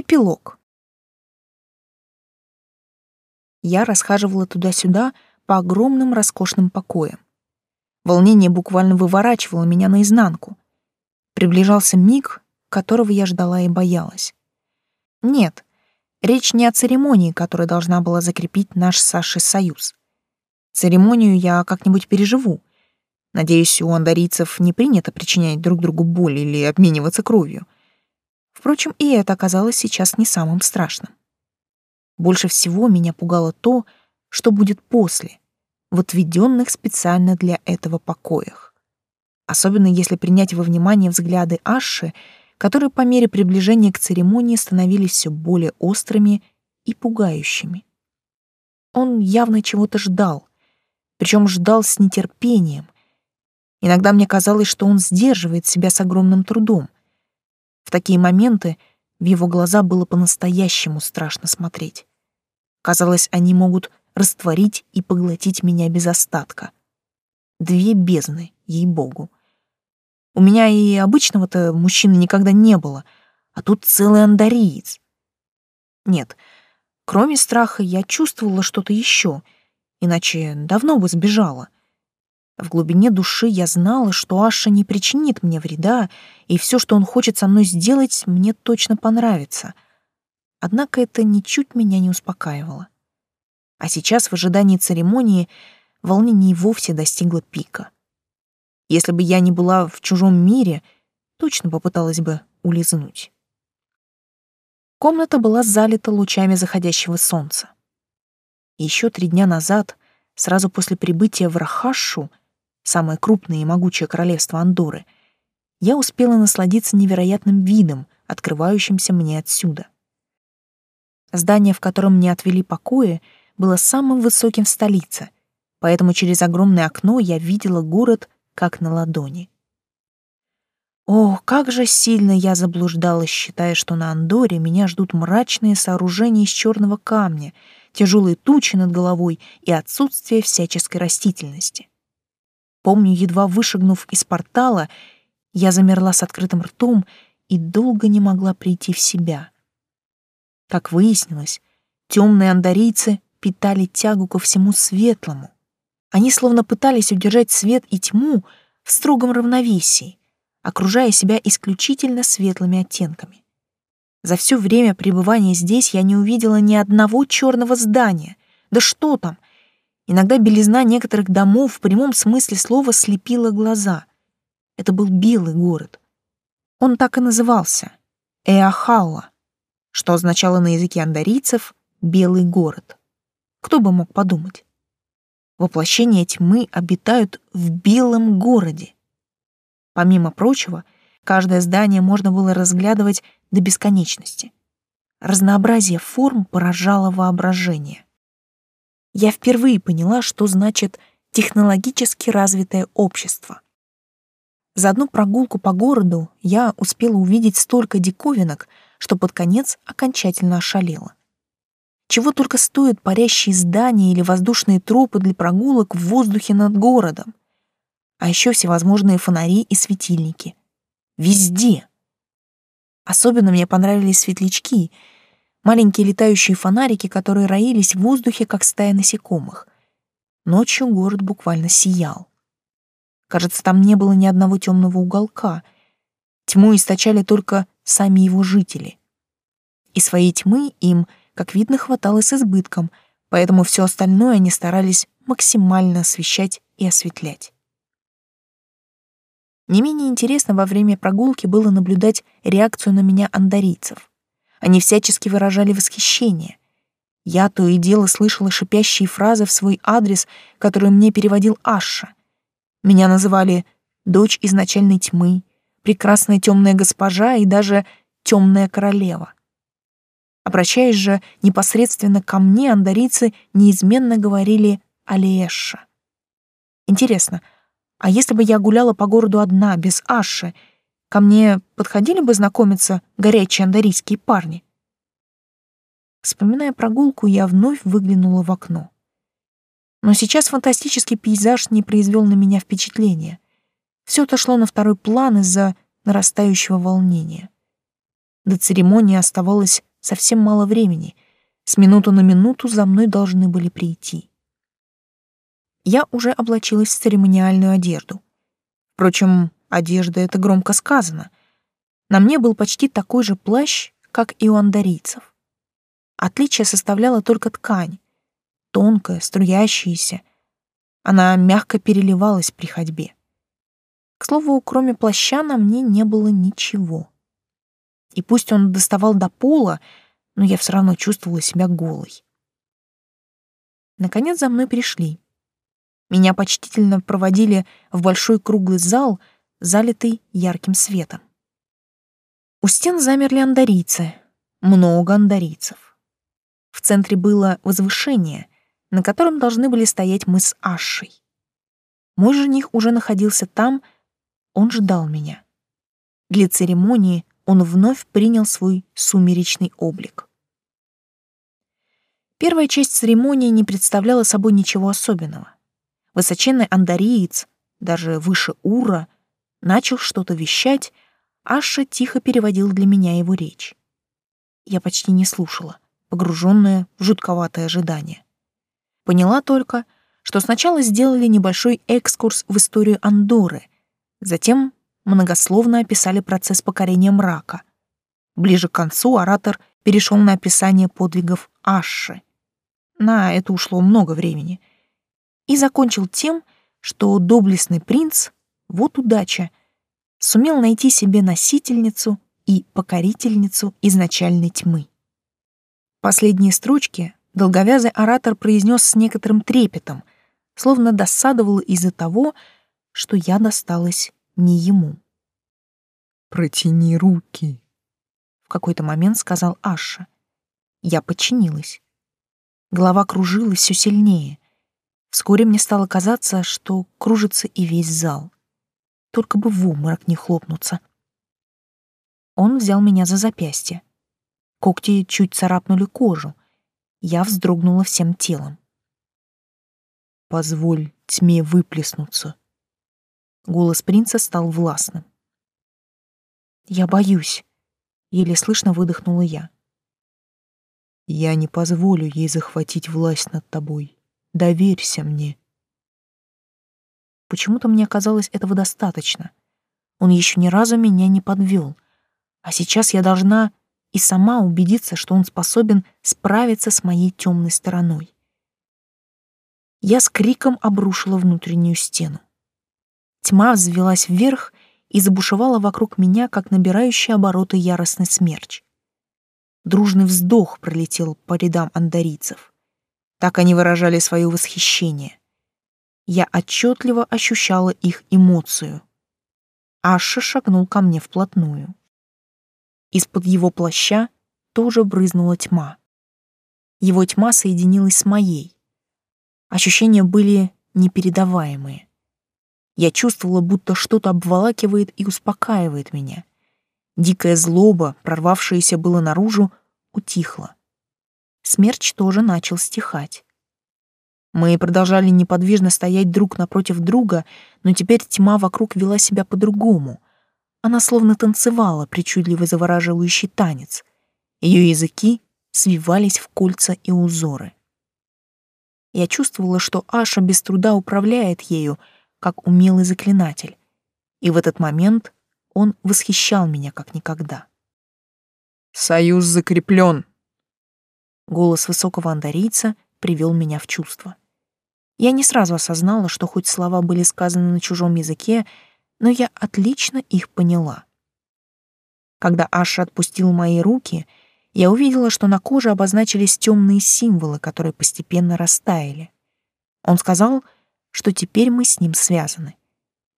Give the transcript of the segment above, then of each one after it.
Эпилог. Я расхаживала туда-сюда по огромным роскошным покоям. Волнение буквально выворачивало меня наизнанку. Приближался миг, которого я ждала и боялась. Нет, речь не о церемонии, которая должна была закрепить наш с Сашей союз. Церемонию я как-нибудь переживу. Надеюсь, у андарийцев не принято причинять друг другу боль или обмениваться кровью. Впрочем, и это оказалось сейчас не самым страшным. Больше всего меня пугало то, что будет после, в отведенных специально для этого покоях. Особенно если принять во внимание взгляды Аши, которые по мере приближения к церемонии становились все более острыми и пугающими. Он явно чего-то ждал, причем ждал с нетерпением. Иногда мне казалось, что он сдерживает себя с огромным трудом. В такие моменты в его глаза было по-настоящему страшно смотреть. Казалось, они могут растворить и поглотить меня без остатка. Две бездны, ей-богу. У меня и обычного-то мужчины никогда не было, а тут целый андариец. Нет, кроме страха я чувствовала что-то еще, иначе давно бы сбежала. В глубине души я знала, что Аша не причинит мне вреда, и все, что он хочет со мной сделать, мне точно понравится — Однако это ничуть меня не успокаивало. А сейчас, в ожидании церемонии, волнение вовсе достигло пика. Если бы я не была в чужом мире, точно попыталась бы улизнуть. Комната была залита лучами заходящего солнца. Еще три дня назад, сразу после прибытия в Рахашу, самое крупное и могучее королевство Андоры, я успела насладиться невероятным видом, открывающимся мне отсюда — Здание, в котором мне отвели покои, было самым высоким в столице, поэтому через огромное окно я видела город как на ладони. О, как же сильно я заблуждалась, считая, что на Андоре меня ждут мрачные сооружения из черного камня, тяжелые тучи над головой и отсутствие всяческой растительности. Помню, едва вышагнув из портала, я замерла с открытым ртом и долго не могла прийти в себя — как выяснилось, темные андарийцы питали тягу ко всему светлому. Они словно пытались удержать свет и тьму в строгом равновесии, окружая себя исключительно светлыми оттенками. За все время пребывания здесь я не увидела ни одного черного здания. Да что там? Иногда белизна некоторых домов в прямом смысле слова слепила глаза. Это был белый город. Он так и назывался — Эахауа что означало на языке андарийцев «белый город». Кто бы мог подумать? Воплощения тьмы обитают в белом городе. Помимо прочего, каждое здание можно было разглядывать до бесконечности. Разнообразие форм поражало воображение. Я впервые поняла, что значит технологически развитое общество. За одну прогулку по городу я успела увидеть столько диковинок, что под конец окончательно ошалела. Чего только стоят парящие здания или воздушные тропы для прогулок в воздухе над городом. А еще всевозможные фонари и светильники. Везде. Особенно мне понравились светлячки, маленькие летающие фонарики, которые роились в воздухе, как стая насекомых. Ночью город буквально сиял. Кажется, там не было ни одного темного уголка. Тьму источали только сами его жители. И своей тьмы им, как видно, хватало с избытком, поэтому все остальное они старались максимально освещать и осветлять. Не менее интересно во время прогулки было наблюдать реакцию на меня андарийцев. Они всячески выражали восхищение. Я то и дело слышала шипящие фразы в свой адрес, которые мне переводил Аша. Меня называли «дочь изначальной тьмы», прекрасная темная госпожа и даже темная королева. Обращаясь же непосредственно ко мне, андарийцы неизменно говорили «Алиэша». Интересно, а если бы я гуляла по городу одна, без Аши, ко мне подходили бы знакомиться горячие андарийские парни? Вспоминая прогулку, я вновь выглянула в окно. Но сейчас фантастический пейзаж не произвел на меня впечатления. Все отошло на второй план из-за нарастающего волнения. До церемонии оставалось совсем мало времени. С минуту на минуту за мной должны были прийти. Я уже облачилась в церемониальную одежду. Впрочем, одежда — это громко сказано. На мне был почти такой же плащ, как и у андарийцев. Отличие составляла только ткань, тонкая, струящаяся. Она мягко переливалась при ходьбе. К слову, кроме плаща на мне не было ничего. И пусть он доставал до пола, но я все равно чувствовала себя голой. Наконец за мной пришли. Меня почтительно проводили в большой круглый зал, залитый ярким светом. У стен замерли андарийцы, много андарийцев. В центре было возвышение, на котором должны были стоять мы с Ашей. Мой жених уже находился там, он ждал меня. Для церемонии он вновь принял свой сумеречный облик. Первая часть церемонии не представляла собой ничего особенного. Высоченный андариец, даже выше Ура, начал что-то вещать, Аша тихо переводил для меня его речь. Я почти не слушала, погруженная в жутковатое ожидание. Поняла только, что сначала сделали небольшой экскурс в историю Андоры — Затем многословно описали процесс покорения мрака. Ближе к концу оратор перешел на описание подвигов Ашши. На это ушло много времени. И закончил тем, что доблестный принц, вот удача, сумел найти себе носительницу и покорительницу изначальной тьмы. Последние строчки долговязый оратор произнес с некоторым трепетом, словно досадовал из-за того, что я досталась не ему. «Протяни руки», — в какой-то момент сказал Аша. Я подчинилась. Голова кружилась все сильнее. Вскоре мне стало казаться, что кружится и весь зал. Только бы в уморок не хлопнуться. Он взял меня за запястье. Когти чуть царапнули кожу. Я вздрогнула всем телом. «Позволь тьме выплеснуться», Голос принца стал властным. «Я боюсь», — еле слышно выдохнула я. «Я не позволю ей захватить власть над тобой. Доверься мне». Почему-то мне казалось этого достаточно. Он еще ни разу меня не подвел, а сейчас я должна и сама убедиться, что он способен справиться с моей темной стороной. Я с криком обрушила внутреннюю стену. Тьма взвелась вверх и забушевала вокруг меня, как набирающий обороты яростный смерч. Дружный вздох пролетел по рядам андарийцев. Так они выражали свое восхищение. Я отчетливо ощущала их эмоцию. Аша шагнул ко мне вплотную. Из-под его плаща тоже брызнула тьма. Его тьма соединилась с моей. Ощущения были непередаваемые. Я чувствовала, будто что-то обволакивает и успокаивает меня. Дикая злоба, прорвавшаяся было наружу, утихла. Смерч тоже начал стихать. Мы продолжали неподвижно стоять друг напротив друга, но теперь тьма вокруг вела себя по-другому. Она словно танцевала причудливо завораживающий танец. Ее языки свивались в кольца и узоры. Я чувствовала, что Аша без труда управляет ею, как умелый заклинатель, и в этот момент он восхищал меня как никогда. «Союз закреплен!» Голос высокого андарийца привел меня в чувство. Я не сразу осознала, что хоть слова были сказаны на чужом языке, но я отлично их поняла. Когда Аша отпустил мои руки, я увидела, что на коже обозначились темные символы, которые постепенно растаяли. Он сказал, что теперь мы с ним связаны.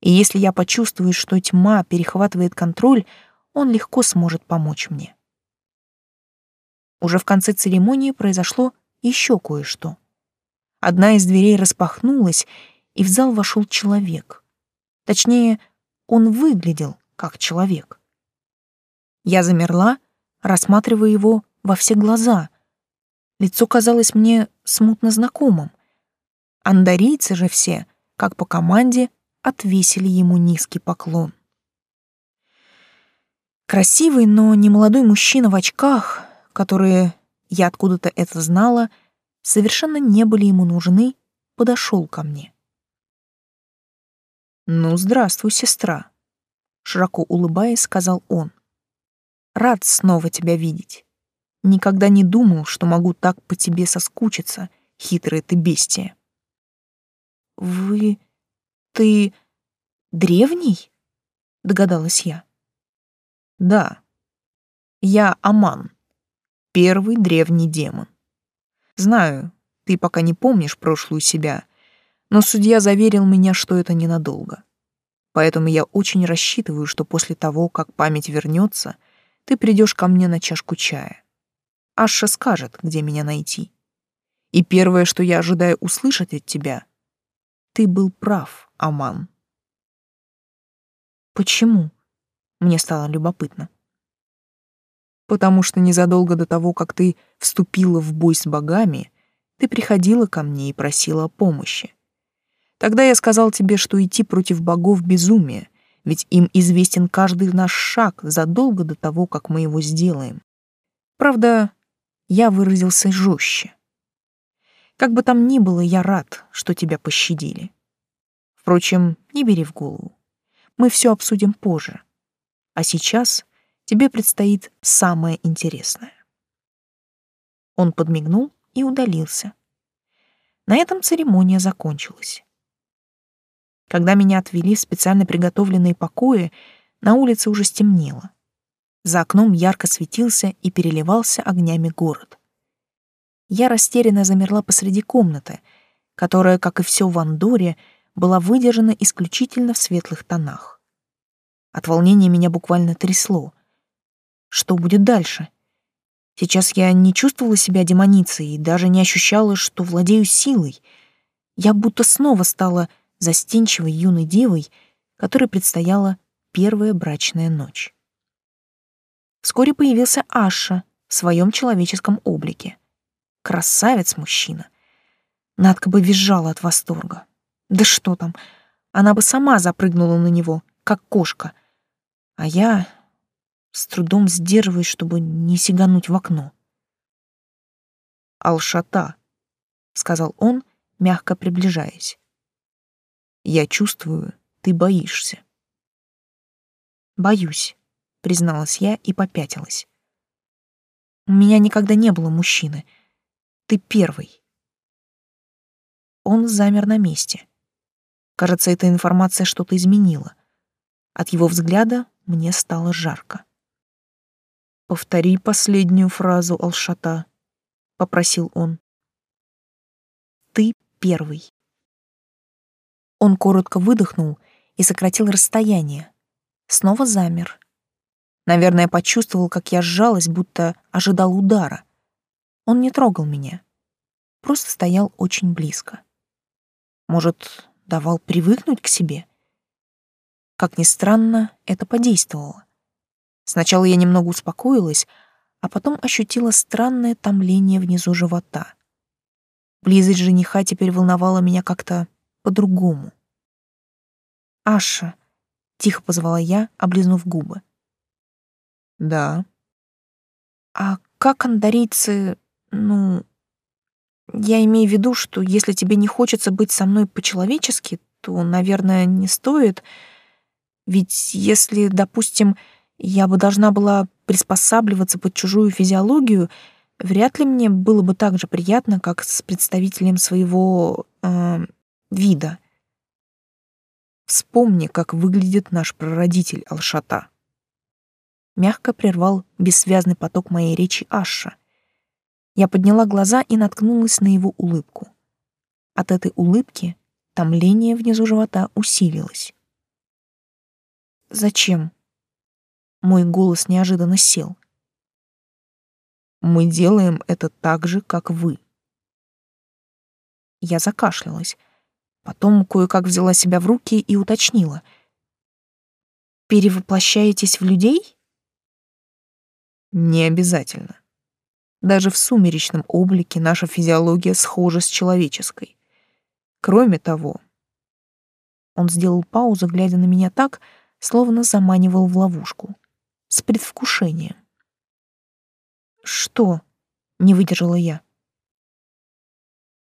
И если я почувствую, что тьма перехватывает контроль, он легко сможет помочь мне. Уже в конце церемонии произошло еще кое-что. Одна из дверей распахнулась, и в зал вошел человек. Точнее, он выглядел как человек. Я замерла, рассматривая его во все глаза. Лицо казалось мне смутно знакомым. Андарийцы же все, как по команде, отвесили ему низкий поклон. Красивый, но немолодой мужчина в очках, которые, я откуда-то это знала, совершенно не были ему нужны, подошел ко мне. «Ну, здравствуй, сестра», — широко улыбаясь, сказал он. «Рад снова тебя видеть. Никогда не думал, что могу так по тебе соскучиться, хитрая ты бестия». «Вы... ты... древний?» — догадалась я. «Да. Я Аман, первый древний демон. Знаю, ты пока не помнишь прошлую себя, но судья заверил меня, что это ненадолго. Поэтому я очень рассчитываю, что после того, как память вернется, ты придешь ко мне на чашку чая. Аша скажет, где меня найти. И первое, что я ожидаю услышать от тебя, ты был прав, Аман. Почему? Мне стало любопытно. Потому что незадолго до того, как ты вступила в бой с богами, ты приходила ко мне и просила о помощи. Тогда я сказал тебе, что идти против богов — безумие, ведь им известен каждый наш шаг задолго до того, как мы его сделаем. Правда, я выразился жестче. Как бы там ни было, я рад, что тебя пощадили. Впрочем, не бери в голову. Мы все обсудим позже. А сейчас тебе предстоит самое интересное. Он подмигнул и удалился. На этом церемония закончилась. Когда меня отвели в специально приготовленные покои, на улице уже стемнело. За окном ярко светился и переливался огнями город. Я растерянно замерла посреди комнаты, которая, как и все в Андоре, была выдержана исключительно в светлых тонах. От волнения меня буквально трясло. Что будет дальше? Сейчас я не чувствовала себя демоницей и даже не ощущала, что владею силой. Я будто снова стала застенчивой юной девой, которой предстояла первая брачная ночь. Вскоре появился Аша в своем человеческом облике. Красавец-мужчина. Надка бы визжала от восторга. Да что там, она бы сама запрыгнула на него, как кошка. А я с трудом сдерживаюсь, чтобы не сигануть в окно. «Алшата», — сказал он, мягко приближаясь. «Я чувствую, ты боишься». «Боюсь», призналась я и попятилась. У меня никогда не было мужчины. Ты первый. Он замер на месте. Кажется, эта информация что-то изменила. От его взгляда мне стало жарко. «Повтори последнюю фразу, Алшата», — попросил он. «Ты первый». Он коротко выдохнул и сократил расстояние. Снова замер, Наверное, почувствовал, как я сжалась, будто ожидал удара. Он не трогал меня, просто стоял очень близко. Может, давал привыкнуть к себе? Как ни странно, это подействовало. Сначала я немного успокоилась, а потом ощутила странное томление внизу живота. Близость жениха теперь волновала меня как-то по-другому. «Аша», — тихо позвала я, облизнув губы. Да. А как андарийцы, ну, я имею в виду, что если тебе не хочется быть со мной по-человечески, то, наверное, не стоит. Ведь если, допустим, я бы должна была приспосабливаться под чужую физиологию, вряд ли мне было бы так же приятно, как с представителем своего э, вида. Вспомни, как выглядит наш прародитель Алшата мягко прервал бессвязный поток моей речи Аша. Я подняла глаза и наткнулась на его улыбку. От этой улыбки томление внизу живота усилилось. «Зачем?» Мой голос неожиданно сел. «Мы делаем это так же, как вы». Я закашлялась. Потом кое-как взяла себя в руки и уточнила. «Перевоплощаетесь в людей?» Не обязательно. Даже в сумеречном облике наша физиология схожа с человеческой. Кроме того, он сделал паузу, глядя на меня так, словно заманивал в ловушку, с предвкушением. «Что?» — не выдержала я.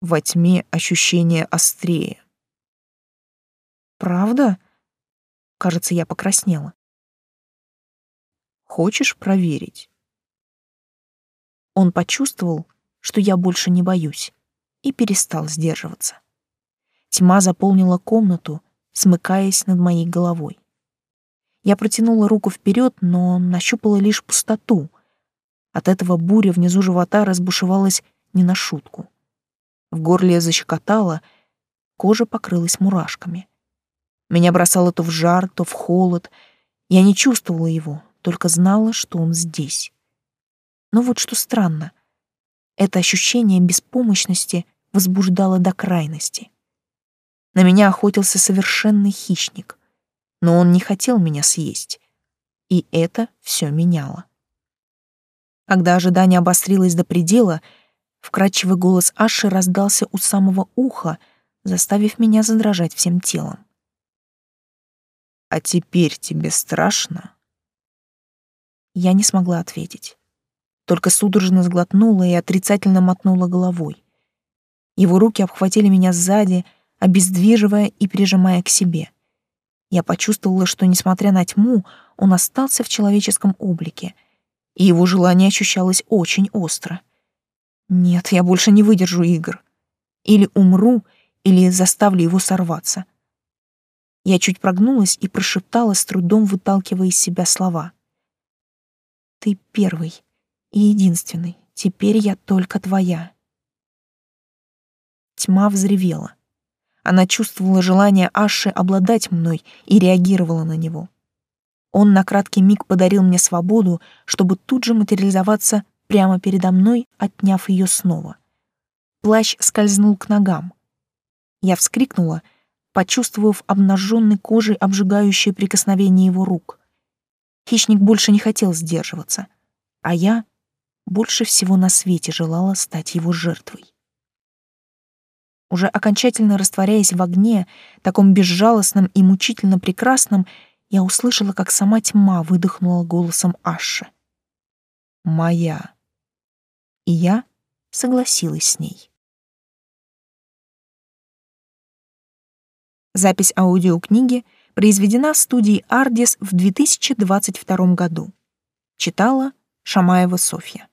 Во тьме ощущение острее. «Правда?» Кажется, я покраснела. «Хочешь проверить?» Он почувствовал, что я больше не боюсь, и перестал сдерживаться. Тьма заполнила комнату, смыкаясь над моей головой. Я протянула руку вперед, но нащупала лишь пустоту. От этого буря внизу живота разбушевалась не на шутку. В горле защекотало, кожа покрылась мурашками. Меня бросало то в жар, то в холод. Я не чувствовала его, только знала, что он здесь. Но вот что странно. Это ощущение беспомощности возбуждало до крайности. На меня охотился совершенный хищник, но он не хотел меня съесть. И это все меняло. Когда ожидание обострилось до предела, вкрадчивый голос Аши раздался у самого уха, заставив меня задрожать всем телом. «А теперь тебе страшно?» Я не смогла ответить. Только судорожно сглотнула и отрицательно мотнула головой. Его руки обхватили меня сзади, обездвиживая и прижимая к себе. Я почувствовала, что, несмотря на тьму, он остался в человеческом облике, и его желание ощущалось очень остро. Нет, я больше не выдержу игр. Или умру, или заставлю его сорваться. Я чуть прогнулась и прошептала, с трудом выталкивая из себя слова. «Ты первый и единственный. Теперь я только твоя». Тьма взревела. Она чувствовала желание Аши обладать мной и реагировала на него. Он на краткий миг подарил мне свободу, чтобы тут же материализоваться прямо передо мной, отняв ее снова. Плащ скользнул к ногам. Я вскрикнула, почувствовав обнаженной кожей обжигающее прикосновение его рук. Хищник больше не хотел сдерживаться, а я больше всего на свете желала стать его жертвой уже окончательно растворяясь в огне, таком безжалостном и мучительно прекрасном, я услышала, как сама тьма выдохнула голосом Аши. «Моя». И я согласилась с ней. Запись аудиокниги произведена в студии «Ардис» в 2022 году. Читала Шамаева Софья.